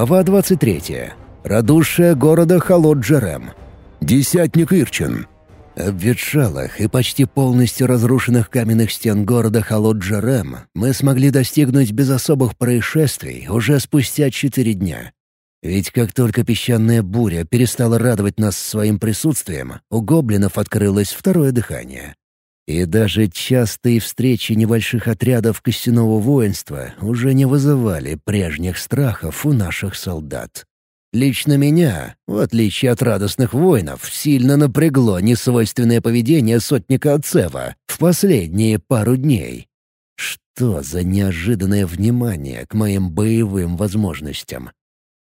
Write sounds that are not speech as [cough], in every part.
Глава 23. Радушие города Холоджерем. Десятник Ирчин. Обветшалых и почти полностью разрушенных каменных стен города Холоджерем мы смогли достигнуть без особых происшествий уже спустя четыре дня. Ведь как только песчаная буря перестала радовать нас своим присутствием, у гоблинов открылось второе дыхание. И даже частые встречи небольших отрядов костяного воинства уже не вызывали прежних страхов у наших солдат. Лично меня, в отличие от радостных воинов, сильно напрягло несвойственное поведение сотника Ацева в последние пару дней. Что за неожиданное внимание к моим боевым возможностям?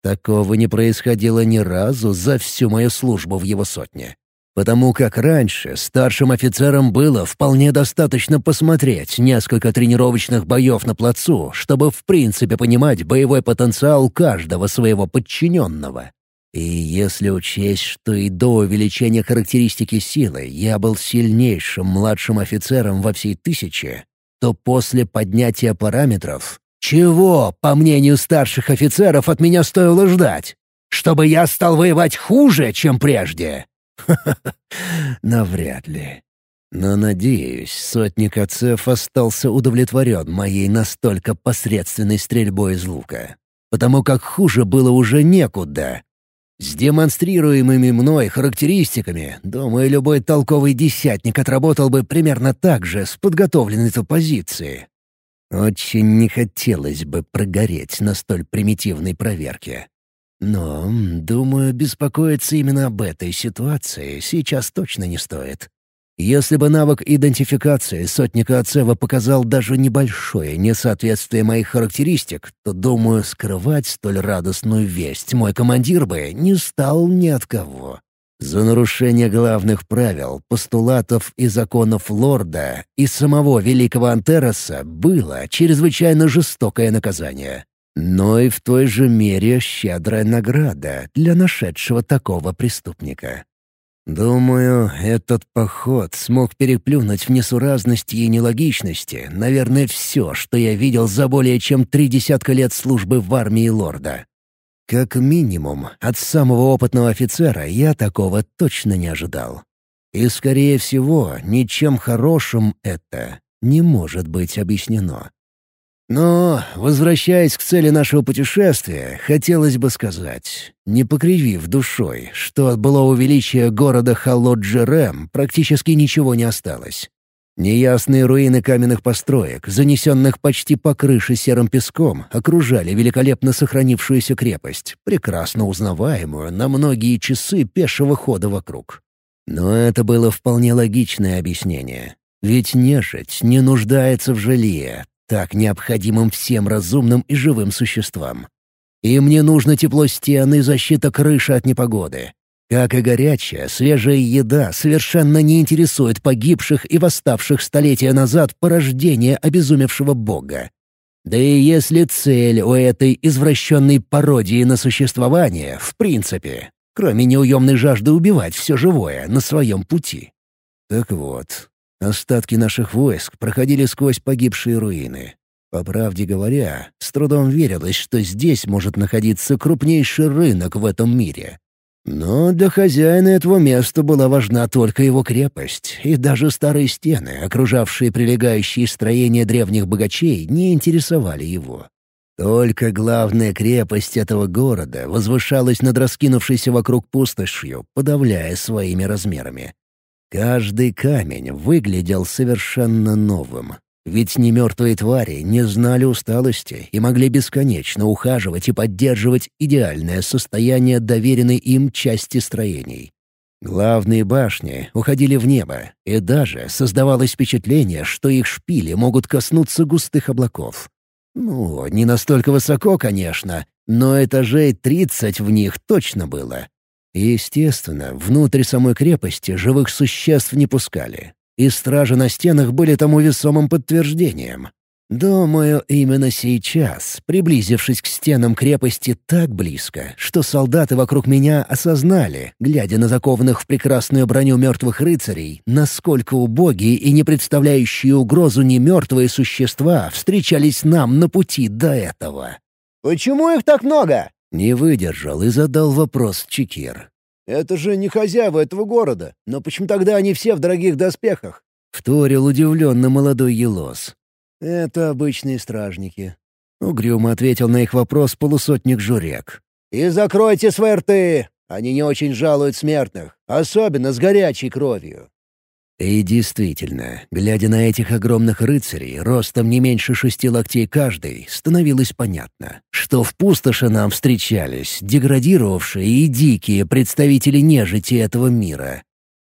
Такого не происходило ни разу за всю мою службу в его сотне. Потому как раньше старшим офицерам было вполне достаточно посмотреть несколько тренировочных боев на плацу, чтобы в принципе понимать боевой потенциал каждого своего подчиненного. И если учесть, что и до увеличения характеристики силы я был сильнейшим младшим офицером во всей тысяче, то после поднятия параметров чего, по мнению старших офицеров, от меня стоило ждать? Чтобы я стал воевать хуже, чем прежде? [laughs] Навряд ли. Но, надеюсь, сотник отцев остался удовлетворен моей настолько посредственной стрельбой из лука. Потому как хуже было уже некуда. С демонстрируемыми мной характеристиками, думаю, любой толковый десятник отработал бы примерно так же с подготовленной-то позиции. Очень не хотелось бы прогореть на столь примитивной проверке. Но, думаю, беспокоиться именно об этой ситуации сейчас точно не стоит. Если бы навык идентификации сотника Ацева показал даже небольшое несоответствие моих характеристик, то, думаю, скрывать столь радостную весть мой командир бы не стал ни от кого. За нарушение главных правил, постулатов и законов лорда и самого великого Антероса было чрезвычайно жестокое наказание но и в той же мере щедрая награда для нашедшего такого преступника. Думаю, этот поход смог переплюнуть в несуразности и нелогичности, наверное, все, что я видел за более чем три десятка лет службы в армии лорда. Как минимум, от самого опытного офицера я такого точно не ожидал. И, скорее всего, ничем хорошим это не может быть объяснено. Но, возвращаясь к цели нашего путешествия, хотелось бы сказать, не покривив душой, что от былого величия города Халоджерем практически ничего не осталось. Неясные руины каменных построек, занесенных почти по крыше серым песком, окружали великолепно сохранившуюся крепость, прекрасно узнаваемую на многие часы пешего хода вокруг. Но это было вполне логичное объяснение. Ведь нежить не нуждается в жилье, так необходимым всем разумным и живым существам. И мне нужно тепло стен и защита крыши от непогоды. Как и горячая, свежая еда совершенно не интересует погибших и восставших столетия назад порождения обезумевшего бога. Да и если цель у этой извращенной пародии на существование, в принципе, кроме неуемной жажды убивать все живое на своем пути. Так вот, Остатки наших войск проходили сквозь погибшие руины. По правде говоря, с трудом верилось, что здесь может находиться крупнейший рынок в этом мире. Но для хозяина этого места была важна только его крепость, и даже старые стены, окружавшие прилегающие строения древних богачей, не интересовали его. Только главная крепость этого города возвышалась над раскинувшейся вокруг пустошью, подавляя своими размерами. Каждый камень выглядел совершенно новым. Ведь немертвые твари не знали усталости и могли бесконечно ухаживать и поддерживать идеальное состояние доверенной им части строений. Главные башни уходили в небо, и даже создавалось впечатление, что их шпили могут коснуться густых облаков. Ну, не настолько высоко, конечно, но этажей тридцать в них точно было. Естественно, внутрь самой крепости живых существ не пускали. И стражи на стенах были тому весомым подтверждением. Думаю, именно сейчас, приблизившись к стенам крепости так близко, что солдаты вокруг меня осознали, глядя на закованных в прекрасную броню мертвых рыцарей, насколько убогие и не представляющие угрозу немертвые существа встречались нам на пути до этого. «Почему их так много?» Не выдержал и задал вопрос Чекир. «Это же не хозяева этого города, но почему тогда они все в дорогих доспехах?» — вторил удивленно молодой Елос. «Это обычные стражники», — угрюмо ответил на их вопрос полусотник Журек. «И закройте свои рты! Они не очень жалуют смертных, особенно с горячей кровью. И действительно, глядя на этих огромных рыцарей, ростом не меньше шести локтей каждый, становилось понятно, что в пустоши нам встречались деградировавшие и дикие представители нежити этого мира.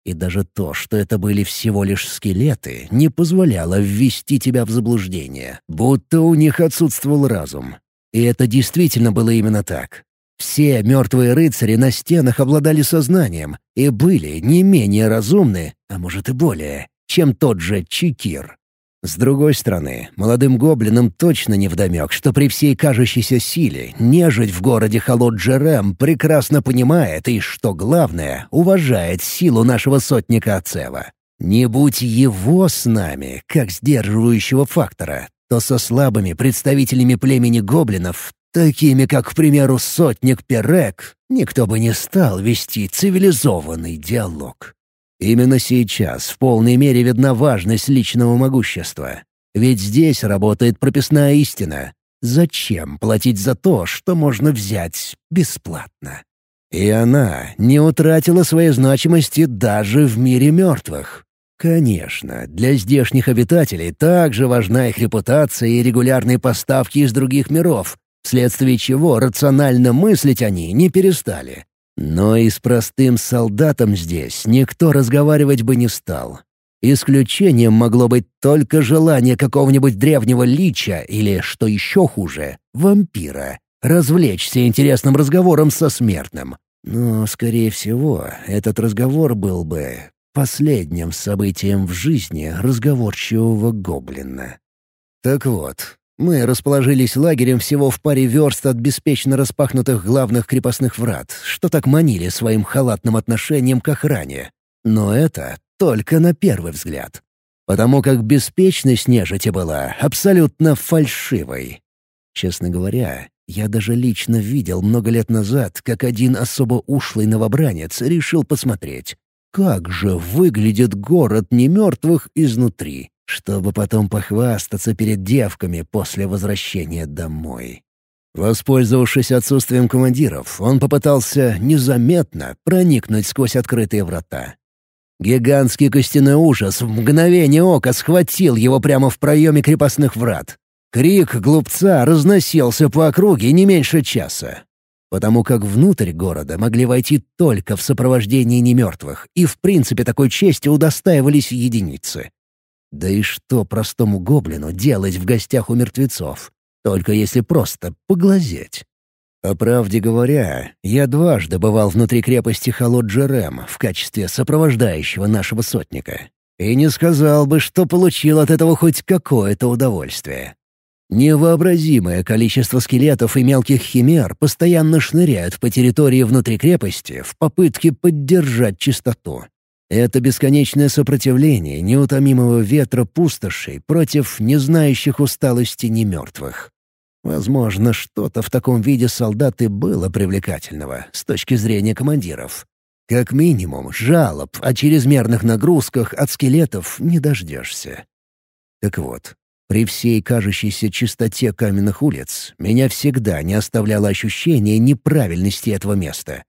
И даже то, что это были всего лишь скелеты, не позволяло ввести тебя в заблуждение, будто у них отсутствовал разум. И это действительно было именно так. Все мертвые рыцари на стенах обладали сознанием и были не менее разумны, а может и более, чем тот же Чикир. С другой стороны, молодым гоблинам точно не вдомек, что при всей кажущейся силе нежить в городе Холод-Джерем прекрасно понимает и, что главное, уважает силу нашего сотника Ацева. Не будь его с нами, как сдерживающего фактора, то со слабыми представителями племени гоблинов Такими, как, к примеру, сотник Перек, никто бы не стал вести цивилизованный диалог. Именно сейчас в полной мере видна важность личного могущества. Ведь здесь работает прописная истина. Зачем платить за то, что можно взять бесплатно? И она не утратила своей значимости даже в мире мертвых. Конечно, для здешних обитателей также важна их репутация и регулярные поставки из других миров, вследствие чего рационально мыслить они не перестали. Но и с простым солдатом здесь никто разговаривать бы не стал. Исключением могло быть только желание какого-нибудь древнего лича или, что еще хуже, вампира, развлечься интересным разговором со смертным. Но, скорее всего, этот разговор был бы последним событием в жизни разговорчивого гоблина. Так вот, мы расположились лагерем всего в паре верст от беспечно распахнутых главных крепостных врат, что так манили своим халатным отношением к охране. Но это только на первый взгляд. Потому как беспечность нежити была абсолютно фальшивой. Честно говоря, я даже лично видел много лет назад, как один особо ушлый новобранец решил посмотреть, как же выглядит город немертвых изнутри чтобы потом похвастаться перед девками после возвращения домой. Воспользовавшись отсутствием командиров, он попытался незаметно проникнуть сквозь открытые врата. Гигантский костяной ужас в мгновение ока схватил его прямо в проеме крепостных врат. Крик глупца разносился по округе не меньше часа. Потому как внутрь города могли войти только в сопровождении немертвых, и в принципе такой чести удостаивались единицы. Да и что простому гоблину делать в гостях у мертвецов? Только если просто поглазеть. По правде говоря, я дважды бывал внутри крепости Холод-Джерем в качестве сопровождающего нашего сотника. И не сказал бы, что получил от этого хоть какое-то удовольствие. Невообразимое количество скелетов и мелких химер постоянно шныряют по территории внутри крепости в попытке поддержать чистоту. Это бесконечное сопротивление неутомимого ветра пустошей против не знающих усталости немертвых. Возможно, что-то в таком виде солдат и было привлекательного с точки зрения командиров. Как минимум, жалоб о чрезмерных нагрузках от скелетов не дождешься. Так вот, при всей кажущейся чистоте каменных улиц меня всегда не оставляло ощущение неправильности этого места.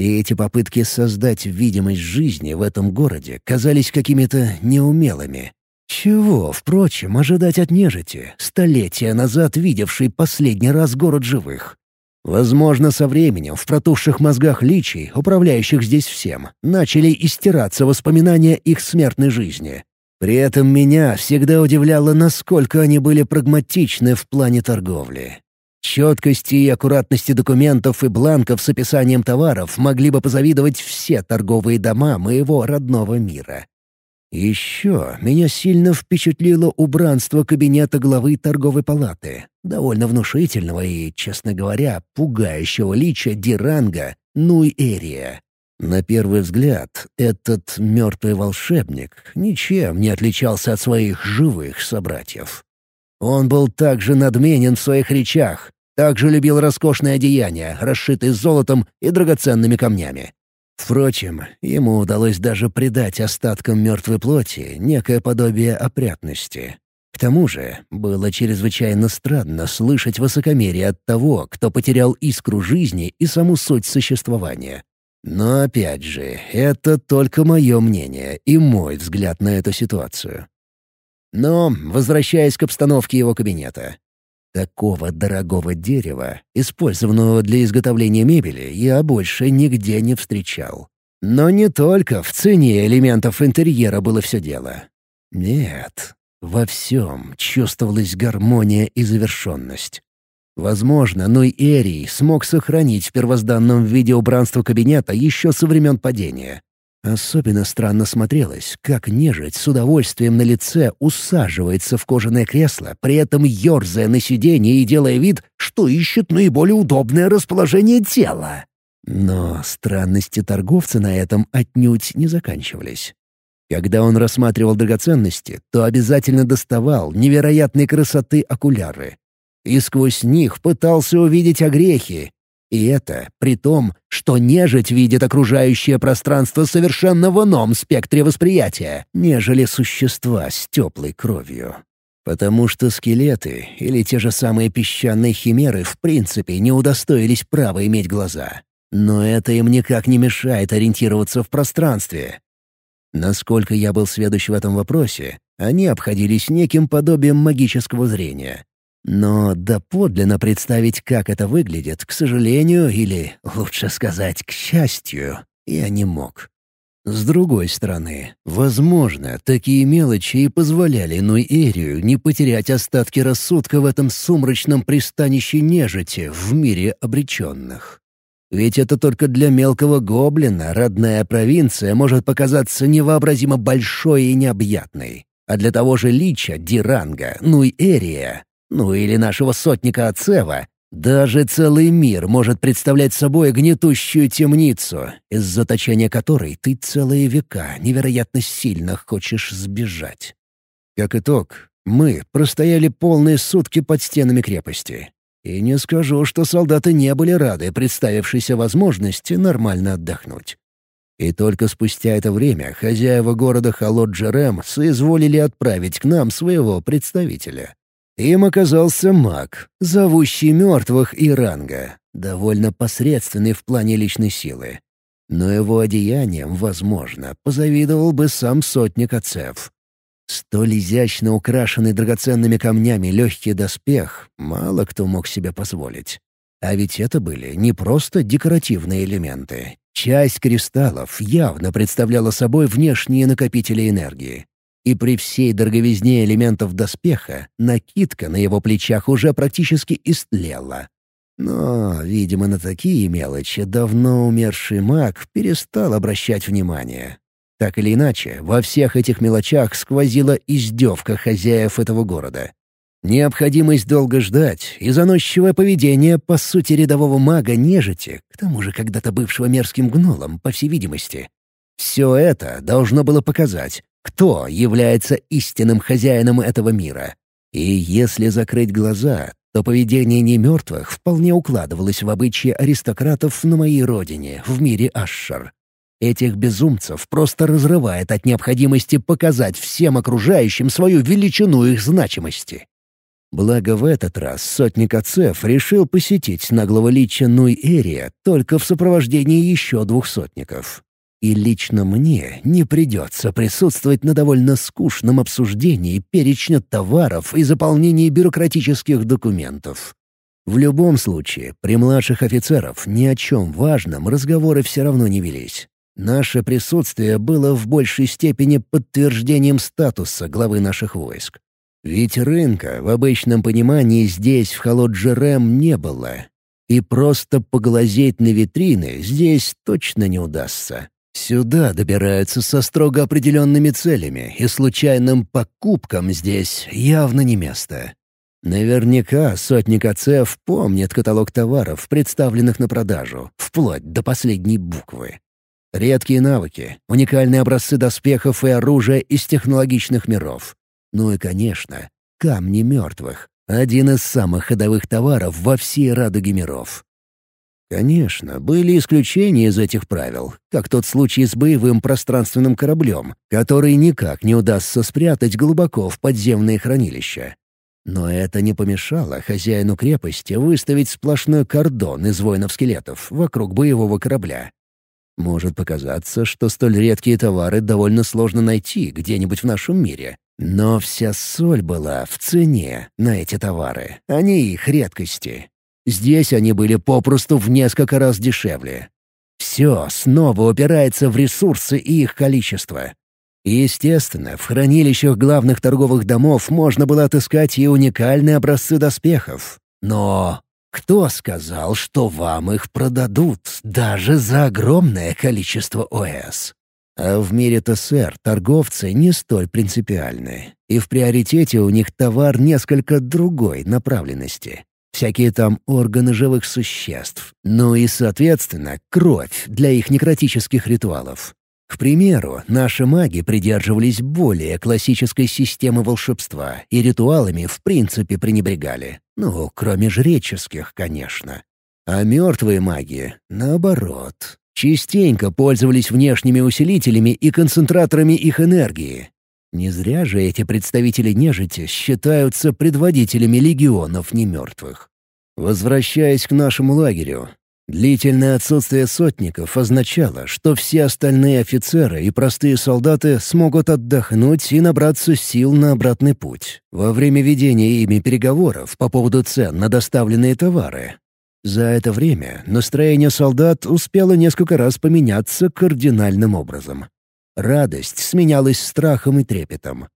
Все эти попытки создать видимость жизни в этом городе казались какими-то неумелыми. Чего, впрочем, ожидать от нежити, столетия назад видевшей последний раз город живых? Возможно, со временем в протухших мозгах личий, управляющих здесь всем, начали истираться воспоминания их смертной жизни. При этом меня всегда удивляло, насколько они были прагматичны в плане торговли. Четкости и аккуратности документов и бланков с описанием товаров могли бы позавидовать все торговые дома моего родного мира. Еще меня сильно впечатлило убранство кабинета главы торговой палаты, довольно внушительного и, честно говоря, пугающего лича Диранга Нуй-Эрия. На первый взгляд, этот мертвый волшебник ничем не отличался от своих живых собратьев. Он был также надменен в своих речах, Также любил роскошные одеяния, расшитые золотом и драгоценными камнями. Впрочем, ему удалось даже придать остаткам мертвой плоти некое подобие опрятности. К тому же, было чрезвычайно странно слышать высокомерие от того, кто потерял искру жизни и саму суть существования. Но опять же, это только мое мнение и мой взгляд на эту ситуацию. Но, возвращаясь к обстановке его кабинета, Такого дорогого дерева, использованного для изготовления мебели, я больше нигде не встречал. Но не только в цене элементов интерьера было все дело. Нет, во всем чувствовалась гармония и завершенность. Возможно, Ной Эрий смог сохранить в первозданном виде убранство кабинета еще со времен падения. Особенно странно смотрелось, как нежить с удовольствием на лице усаживается в кожаное кресло, при этом ерзая на сиденье и делая вид, что ищет наиболее удобное расположение тела. Но странности торговца на этом отнюдь не заканчивались. Когда он рассматривал драгоценности, то обязательно доставал невероятной красоты окуляры. И сквозь них пытался увидеть огрехи, и это при том, что нежить видит окружающее пространство совершенно в ином спектре восприятия, нежели существа с теплой кровью. Потому что скелеты или те же самые песчаные химеры в принципе не удостоились права иметь глаза. Но это им никак не мешает ориентироваться в пространстве. Насколько я был сведущ в этом вопросе, они обходились неким подобием магического зрения. Но доподлинно представить, как это выглядит, к сожалению, или, лучше сказать, к счастью, я не мог. С другой стороны, возможно, такие мелочи и позволяли Нуэрию не потерять остатки рассудка в этом сумрачном пристанище нежити в мире обреченных. Ведь это только для мелкого гоблина родная провинция может показаться невообразимо большой и необъятной. А для того же Лича, Диранга, Нуэрия ну или нашего сотника Ацева, даже целый мир может представлять собой гнетущую темницу, из заточения которой ты целые века невероятно сильно хочешь сбежать. Как итог, мы простояли полные сутки под стенами крепости. И не скажу, что солдаты не были рады представившейся возможности нормально отдохнуть. И только спустя это время хозяева города Холод-Джерем соизволили отправить к нам своего представителя. Им оказался маг, зовущий мертвых Иранга, довольно посредственный в плане личной силы. Но его одеянием, возможно, позавидовал бы сам сотник Ацев. Столь изящно украшенный драгоценными камнями легкий доспех мало кто мог себе позволить. А ведь это были не просто декоративные элементы. Часть кристаллов явно представляла собой внешние накопители энергии. И при всей дороговизне элементов доспеха накидка на его плечах уже практически истлела. Но, видимо, на такие мелочи давно умерший маг перестал обращать внимание. Так или иначе, во всех этих мелочах сквозила издевка хозяев этого города. Необходимость долго ждать и заносчивое поведение, по сути, рядового мага-нежити, к тому же когда-то бывшего мерзким гнолом, по всей видимости. Все это должно было показать, кто является истинным хозяином этого мира. И если закрыть глаза, то поведение немертвых вполне укладывалось в обычаи аристократов на моей родине, в мире Ашшар. Этих безумцев просто разрывает от необходимости показать всем окружающим свою величину их значимости. Благо в этот раз сотник Ацеф решил посетить наглого лича Нуй-Эрия только в сопровождении еще двух сотников. И лично мне не придется присутствовать на довольно скучном обсуждении перечня товаров и заполнении бюрократических документов. В любом случае, при младших офицеров ни о чем важном разговоры все равно не велись. Наше присутствие было в большей степени подтверждением статуса главы наших войск. Ведь рынка в обычном понимании здесь, в Холоджерем, не было. И просто поглазеть на витрины здесь точно не удастся. Сюда добираются со строго определенными целями, и случайным покупкам здесь явно не место. Наверняка сотник АЦФ помнит каталог товаров, представленных на продажу, вплоть до последней буквы. Редкие навыки, уникальные образцы доспехов и оружия из технологичных миров. Ну и, конечно, камни мертвых, Один из самых ходовых товаров во всей радуге миров. Конечно, были исключения из этих правил, как тот случай с боевым пространственным кораблем, который никак не удастся спрятать глубоко в подземные хранилища. Но это не помешало хозяину крепости выставить сплошной кордон из воинов-скелетов вокруг боевого корабля. Может показаться, что столь редкие товары довольно сложно найти где-нибудь в нашем мире. Но вся соль была в цене на эти товары, а не их редкости. Здесь они были попросту в несколько раз дешевле. Все снова упирается в ресурсы и их количество. естественно, в хранилищах главных торговых домов можно было отыскать и уникальные образцы доспехов. Но кто сказал, что вам их продадут даже за огромное количество ОС? А в мире ТСР торговцы не столь принципиальны, и в приоритете у них товар несколько другой направленности. Всякие там органы живых существ. Ну и, соответственно, кровь для их некротических ритуалов. К примеру, наши маги придерживались более классической системы волшебства и ритуалами в принципе пренебрегали. Ну, кроме жреческих, конечно. А мертвые маги, наоборот, частенько пользовались внешними усилителями и концентраторами их энергии. Не зря же эти представители нежити считаются предводителями легионов немертвых. Возвращаясь к нашему лагерю, Длительное отсутствие сотников означало, что все остальные офицеры и простые солдаты смогут отдохнуть и набраться сил на обратный путь во время ведения ими переговоров по поводу цен на доставленные товары. За это время настроение солдат успело несколько раз поменяться кардинальным образом. Радость сменялась страхом и трепетом.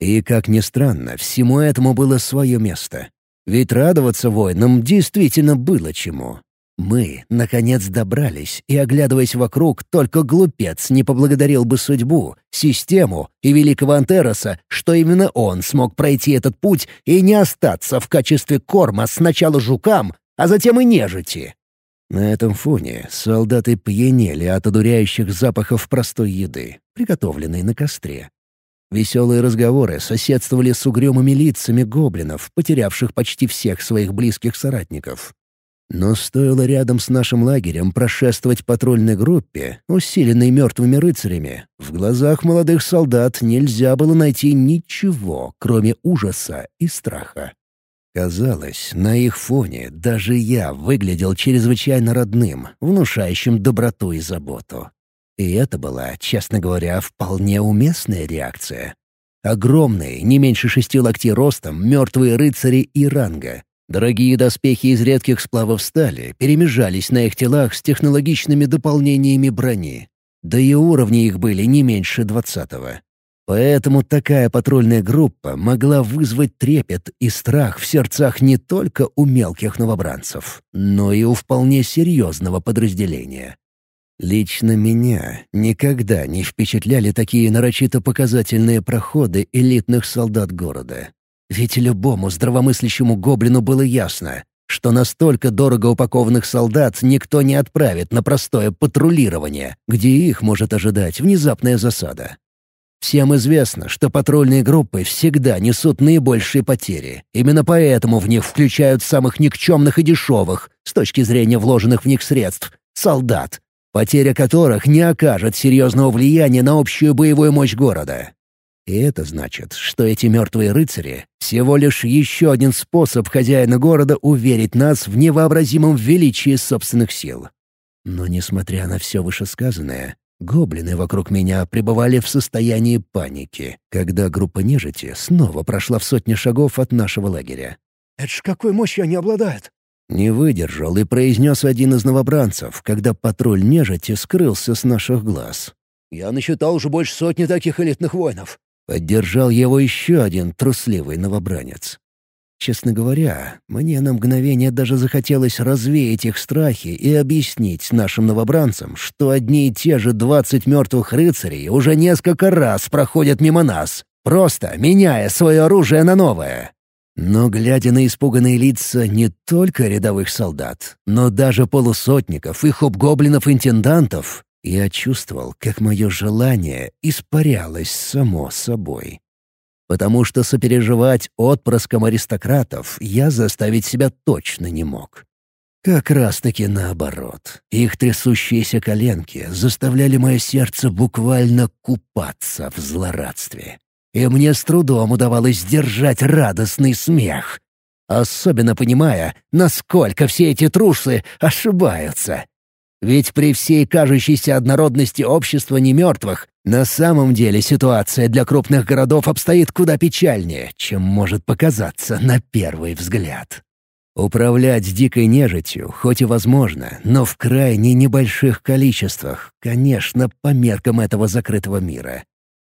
И, как ни странно, всему этому было свое место. Ведь радоваться воинам действительно было чему. Мы, наконец, добрались, и, оглядываясь вокруг, только глупец не поблагодарил бы судьбу, систему и великого Антероса, что именно он смог пройти этот путь и не остаться в качестве корма сначала жукам, а затем и нежити. На этом фоне солдаты пьянели от одуряющих запахов простой еды, приготовленной на костре. Веселые разговоры соседствовали с угрюмыми лицами гоблинов, потерявших почти всех своих близких соратников. Но стоило рядом с нашим лагерем прошествовать патрульной группе, усиленной мертвыми рыцарями, в глазах молодых солдат нельзя было найти ничего, кроме ужаса и страха. Казалось, на их фоне даже я выглядел чрезвычайно родным, внушающим доброту и заботу. И это была, честно говоря, вполне уместная реакция. Огромные, не меньше шести локтей ростом, мертвые рыцари Иранга, Дорогие доспехи из редких сплавов стали перемежались на их телах с технологичными дополнениями брони. Да и уровни их были не меньше двадцатого. Поэтому такая патрульная группа могла вызвать трепет и страх в сердцах не только у мелких новобранцев, но и у вполне серьезного подразделения. Лично меня никогда не впечатляли такие нарочито показательные проходы элитных солдат города. Ведь любому здравомыслящему гоблину было ясно, что настолько дорого упакованных солдат никто не отправит на простое патрулирование, где их может ожидать внезапная засада. Всем известно, что патрульные группы всегда несут наибольшие потери. Именно поэтому в них включают самых никчемных и дешевых, с точки зрения вложенных в них средств, солдат, потеря которых не окажет серьезного влияния на общую боевую мощь города. И это значит, что эти мертвые рыцари — всего лишь еще один способ хозяина города уверить нас в невообразимом величии собственных сил. Но, несмотря на все вышесказанное, гоблины вокруг меня пребывали в состоянии паники, когда группа нежити снова прошла в сотни шагов от нашего лагеря. «Это ж какой мощью они обладают!» Не выдержал и произнес один из новобранцев, когда патруль нежити скрылся с наших глаз. «Я насчитал уже больше сотни таких элитных воинов. Поддержал его еще один трусливый новобранец. Честно говоря, мне на мгновение даже захотелось развеять их страхи и объяснить нашим новобранцам, что одни и те же двадцать мертвых рыцарей уже несколько раз проходят мимо нас, просто меняя свое оружие на новое. Но, глядя на испуганные лица не только рядовых солдат, но даже полусотников и хоб-гоблинов-интендантов, я чувствовал, как мое желание испарялось само собой. Потому что сопереживать отпрыском аристократов я заставить себя точно не мог. Как раз-таки наоборот. Их трясущиеся коленки заставляли мое сердце буквально купаться в злорадстве. И мне с трудом удавалось сдержать радостный смех. Особенно понимая, насколько все эти трусы ошибаются. Ведь при всей кажущейся однородности общества немертвых, на самом деле ситуация для крупных городов обстоит куда печальнее, чем может показаться на первый взгляд. Управлять дикой нежитью хоть и возможно, но в крайне небольших количествах, конечно, по меркам этого закрытого мира.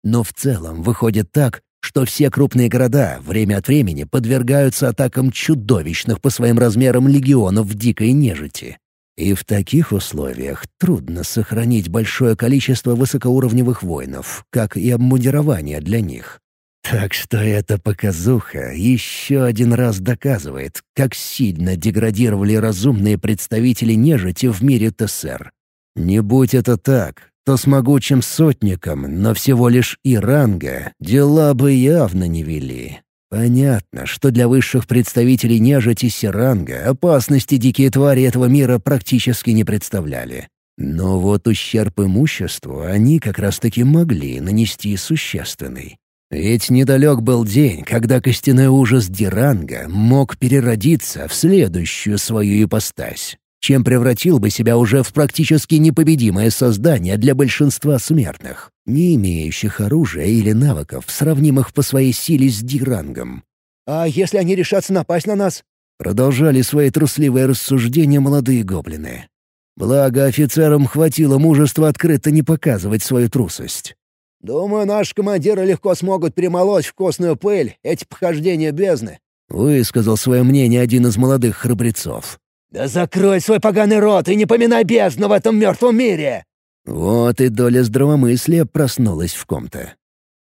Но в целом выходит так, что все крупные города время от времени подвергаются атакам чудовищных по своим размерам легионов дикой нежити. И в таких условиях трудно сохранить большое количество высокоуровневых воинов, как и обмундирование для них. Так что эта показуха еще один раз доказывает, как сильно деградировали разумные представители нежити в мире ТСР. Не будь это так, то с могучим сотником, но всего лишь и ранга, дела бы явно не вели. Понятно, что для высших представителей нежити Сиранга опасности дикие твари этого мира практически не представляли. Но вот ущерб имуществу они как раз-таки могли нанести существенный. Ведь недалек был день, когда костяной ужас Диранга мог переродиться в следующую свою ипостась чем превратил бы себя уже в практически непобедимое создание для большинства смертных, не имеющих оружия или навыков, сравнимых по своей силе с Дирангом. «А если они решатся напасть на нас?» Продолжали свои трусливые рассуждения молодые гоблины. Благо, офицерам хватило мужества открыто не показывать свою трусость. «Думаю, наши командиры легко смогут перемолоть в костную пыль эти похождения бездны», — высказал свое мнение один из молодых храбрецов. «Да закрой свой поганый рот и не поминай бездну в этом мертвом мире!» Вот и доля здравомыслия проснулась в ком-то.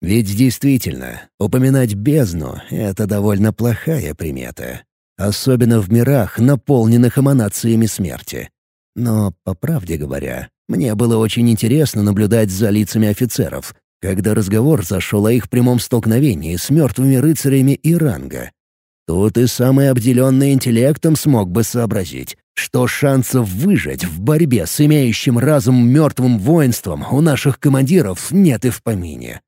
Ведь действительно, упоминать бездну — это довольно плохая примета. Особенно в мирах, наполненных эманациями смерти. Но, по правде говоря, мне было очень интересно наблюдать за лицами офицеров, когда разговор зашел о их прямом столкновении с мертвыми рыцарями Иранга. Тут и самый обделенный интеллектом смог бы сообразить, что шансов выжить в борьбе с имеющим разум мертвым воинством у наших командиров нет и в помине.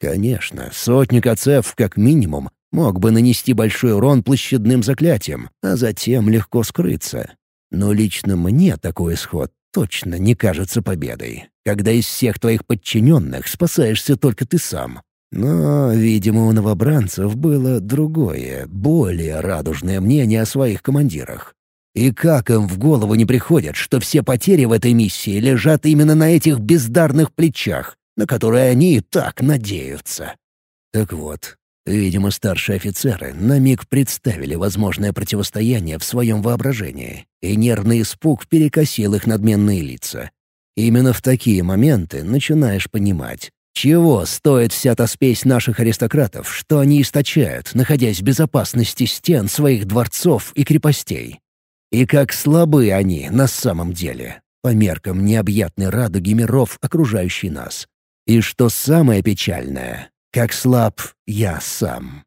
Конечно, сотник Ацеф, как минимум, мог бы нанести большой урон площадным заклятием, а затем легко скрыться. Но лично мне такой исход точно не кажется победой, когда из всех твоих подчиненных спасаешься только ты сам. Но, видимо, у новобранцев было другое, более радужное мнение о своих командирах. И как им в голову не приходит, что все потери в этой миссии лежат именно на этих бездарных плечах, на которые они и так надеются? Так вот, видимо, старшие офицеры на миг представили возможное противостояние в своем воображении, и нервный испуг перекосил их надменные лица. Именно в такие моменты начинаешь понимать, чего стоит вся та спесь наших аристократов, что они источают, находясь в безопасности стен своих дворцов и крепостей? И как слабы они на самом деле, по меркам необъятной радуги миров, окружающей нас. И что самое печальное, как слаб я сам.